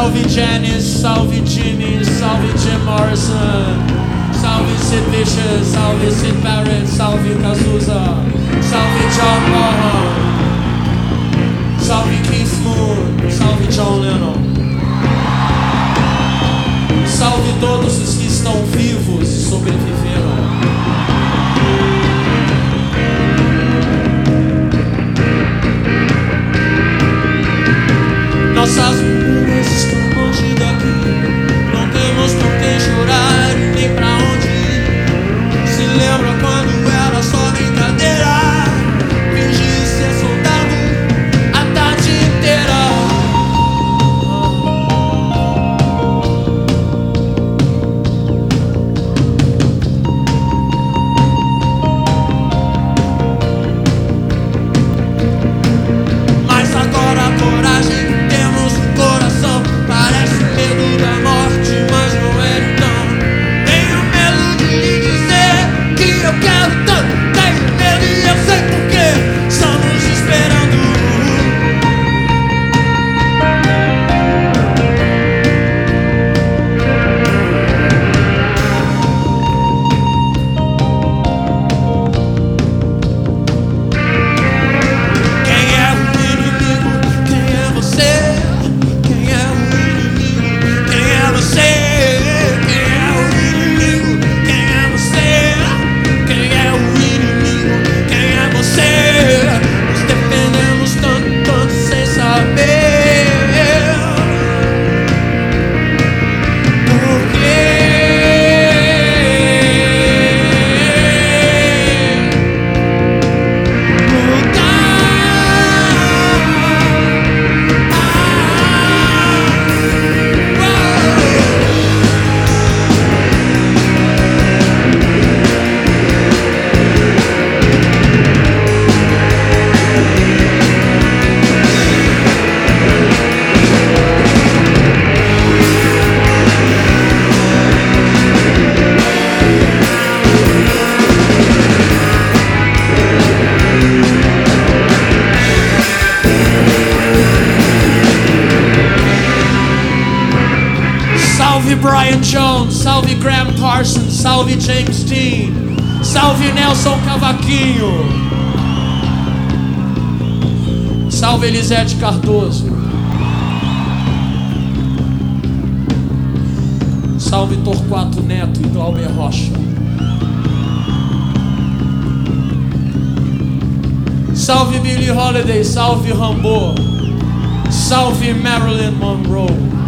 Salve Janice, salve Ginny, salve Jim Morrison, salve Sid Vicious, salve Sid Barrett, salve Cazuza, salve John Salve Brian Jones, salve Graham Parsons, salve James Dean, salve Nelson Cavaquinho, salve Elisete Cardoso, salve Torquato Neto e Glauber Rocha, salve Billy Holiday, salve Rambo, salve Marilyn Monroe.